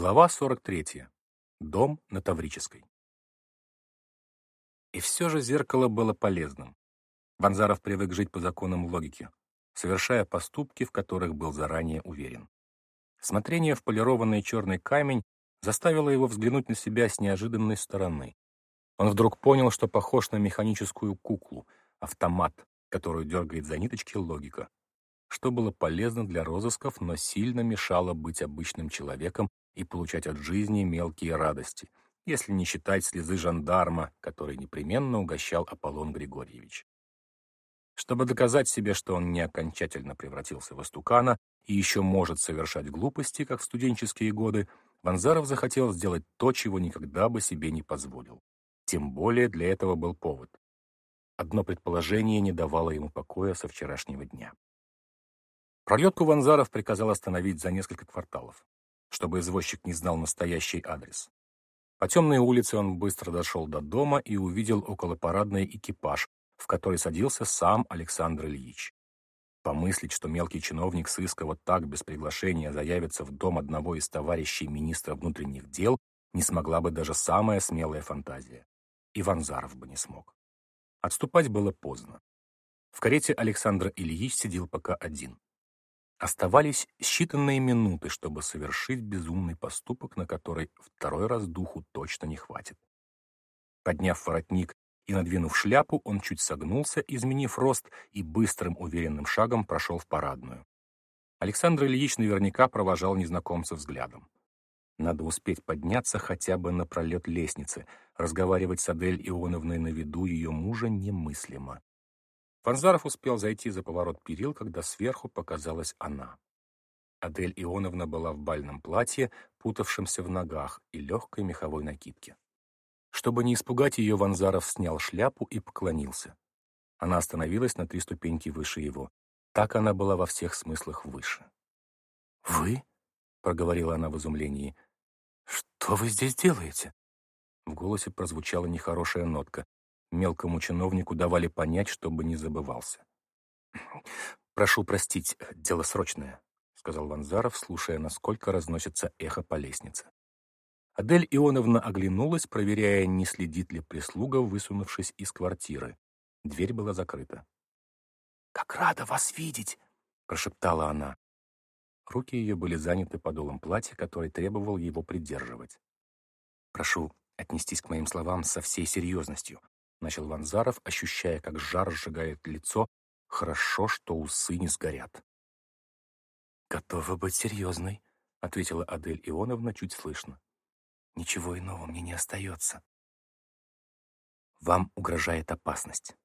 Глава 43. Дом на Таврической. И все же зеркало было полезным. Ванзаров привык жить по законам логики, совершая поступки, в которых был заранее уверен. Смотрение в полированный черный камень заставило его взглянуть на себя с неожиданной стороны. Он вдруг понял, что похож на механическую куклу, автомат, которую дергает за ниточки логика, что было полезно для розысков, но сильно мешало быть обычным человеком и получать от жизни мелкие радости, если не считать слезы жандарма, который непременно угощал Аполлон Григорьевич. Чтобы доказать себе, что он не окончательно превратился в истукана и еще может совершать глупости, как в студенческие годы, Ванзаров захотел сделать то, чего никогда бы себе не позволил. Тем более для этого был повод. Одно предположение не давало ему покоя со вчерашнего дня. Пролетку Ванзаров приказал остановить за несколько кварталов, чтобы извозчик не знал настоящий адрес. По темной улице он быстро дошел до дома и увидел около парадной экипаж, в который садился сам Александр Ильич. Помыслить, что мелкий чиновник сыска вот так без приглашения заявится в дом одного из товарищей министра внутренних дел, не смогла бы даже самая смелая фантазия. И Ванзаров бы не смог. Отступать было поздно. В карете Александр Ильич сидел пока один. Оставались считанные минуты, чтобы совершить безумный поступок, на который второй раз духу точно не хватит. Подняв воротник и надвинув шляпу, он чуть согнулся, изменив рост, и быстрым уверенным шагом прошел в парадную. Александр Ильич наверняка провожал незнакомца взглядом. Надо успеть подняться хотя бы на пролет лестницы. Разговаривать с Адель Ионовной на виду ее мужа немыслимо. Ванзаров успел зайти за поворот перил, когда сверху показалась она. Адель Ионовна была в бальном платье, путавшемся в ногах, и легкой меховой накидке. Чтобы не испугать ее, Ванзаров снял шляпу и поклонился. Она остановилась на три ступеньки выше его. Так она была во всех смыслах выше. «Вы?» — проговорила она в изумлении. «Что вы здесь делаете?» В голосе прозвучала нехорошая нотка. Мелкому чиновнику давали понять, чтобы не забывался. «Прошу простить, дело срочное», — сказал Ванзаров, слушая, насколько разносится эхо по лестнице. Адель Ионовна оглянулась, проверяя, не следит ли прислуга, высунувшись из квартиры. Дверь была закрыта. «Как рада вас видеть!» — прошептала она. Руки ее были заняты подолом платья, который требовал его придерживать. «Прошу отнестись к моим словам со всей серьезностью. — начал Ванзаров, ощущая, как жар сжигает лицо. «Хорошо, что усы не сгорят». «Готова быть серьезной», — ответила Адель Ионовна чуть слышно. «Ничего иного мне не остается. Вам угрожает опасность».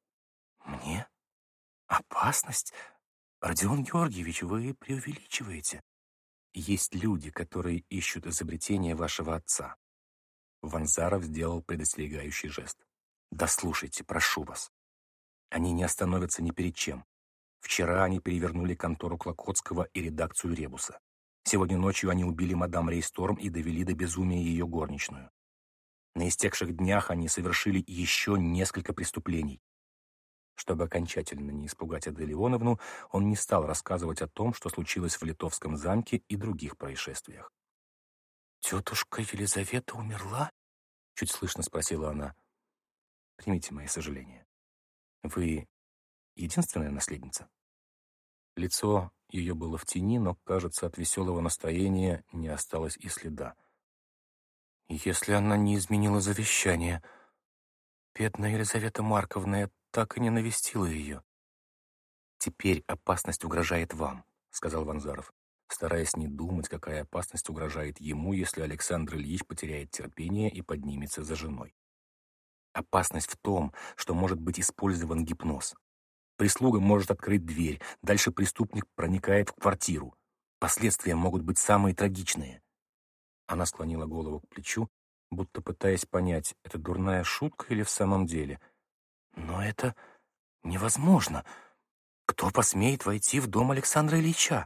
«Мне? Опасность? Родион Георгиевич, вы преувеличиваете. Есть люди, которые ищут изобретение вашего отца». Ванзаров сделал предостерегающий жест. Да слушайте, прошу вас. Они не остановятся ни перед чем. Вчера они перевернули контору Клокотского и редакцию Ребуса. Сегодня ночью они убили мадам Рейсторм и довели до безумия ее горничную. На истекших днях они совершили еще несколько преступлений. Чтобы окончательно не испугать Адель Ионовну, он не стал рассказывать о том, что случилось в Литовском замке и других происшествиях. «Тетушка Елизавета умерла?» — чуть слышно спросила она. Примите мои сожаления. Вы единственная наследница? Лицо ее было в тени, но, кажется, от веселого настроения не осталось и следа. Если она не изменила завещание, бедная Елизавета Марковна, так и не навестила ее. Теперь опасность угрожает вам, сказал Ванзаров, стараясь не думать, какая опасность угрожает ему, если Александр Ильич потеряет терпение и поднимется за женой. Опасность в том, что может быть использован гипноз. Прислуга может открыть дверь, дальше преступник проникает в квартиру. Последствия могут быть самые трагичные. Она склонила голову к плечу, будто пытаясь понять, это дурная шутка или в самом деле. Но это невозможно. Кто посмеет войти в дом Александра Ильича?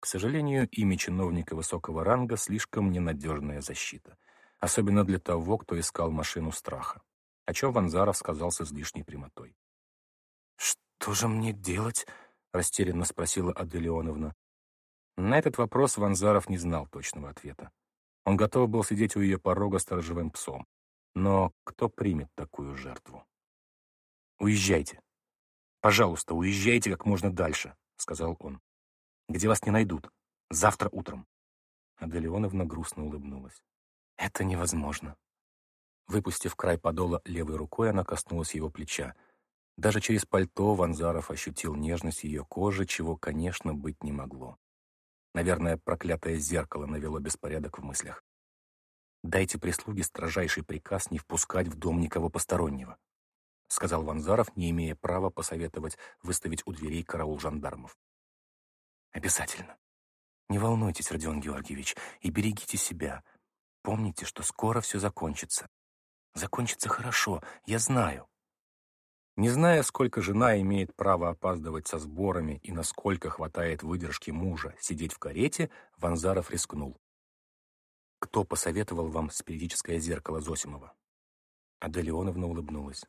К сожалению, имя чиновника высокого ранга слишком ненадежная защита, особенно для того, кто искал машину страха о чем Ванзаров сказал с излишней прямотой. «Что же мне делать?» — растерянно спросила Аделеоновна. На этот вопрос Ванзаров не знал точного ответа. Он готов был сидеть у ее порога сторожевым псом. Но кто примет такую жертву? «Уезжайте. Пожалуйста, уезжайте как можно дальше», — сказал он. «Где вас не найдут? Завтра утром». Аделеоновна грустно улыбнулась. «Это невозможно». Выпустив край подола левой рукой, она коснулась его плеча. Даже через пальто Ванзаров ощутил нежность ее кожи, чего, конечно, быть не могло. Наверное, проклятое зеркало навело беспорядок в мыслях. «Дайте прислуге строжайший приказ не впускать в дом никого постороннего», сказал Ванзаров, не имея права посоветовать выставить у дверей караул жандармов. «Обязательно. Не волнуйтесь, Родион Георгиевич, и берегите себя. Помните, что скоро все закончится. Закончится хорошо, я знаю. Не зная, сколько жена имеет право опаздывать со сборами и насколько хватает выдержки мужа сидеть в карете, Ванзаров рискнул. «Кто посоветовал вам спиритическое зеркало Зосимова?» Адель Леоновна улыбнулась.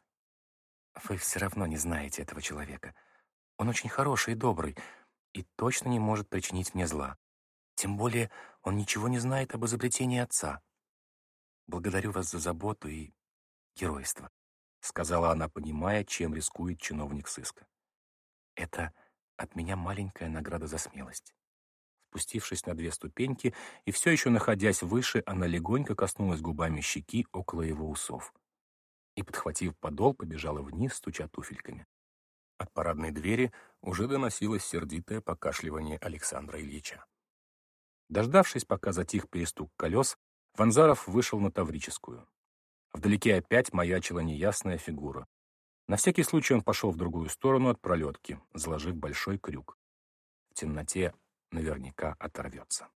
«Вы все равно не знаете этого человека. Он очень хороший и добрый, и точно не может причинить мне зла. Тем более он ничего не знает об изобретении отца. Благодарю вас за заботу и геройство. — сказала она, понимая, чем рискует чиновник сыска. «Это от меня маленькая награда за смелость». Спустившись на две ступеньки и все еще находясь выше, она легонько коснулась губами щеки около его усов и, подхватив подол, побежала вниз, стуча туфельками. От парадной двери уже доносилось сердитое покашливание Александра Ильича. Дождавшись, пока затих перестук колес, Ванзаров вышел на Таврическую. Вдалеке опять маячила неясная фигура. На всякий случай он пошел в другую сторону от пролетки, заложив большой крюк. В темноте наверняка оторвется.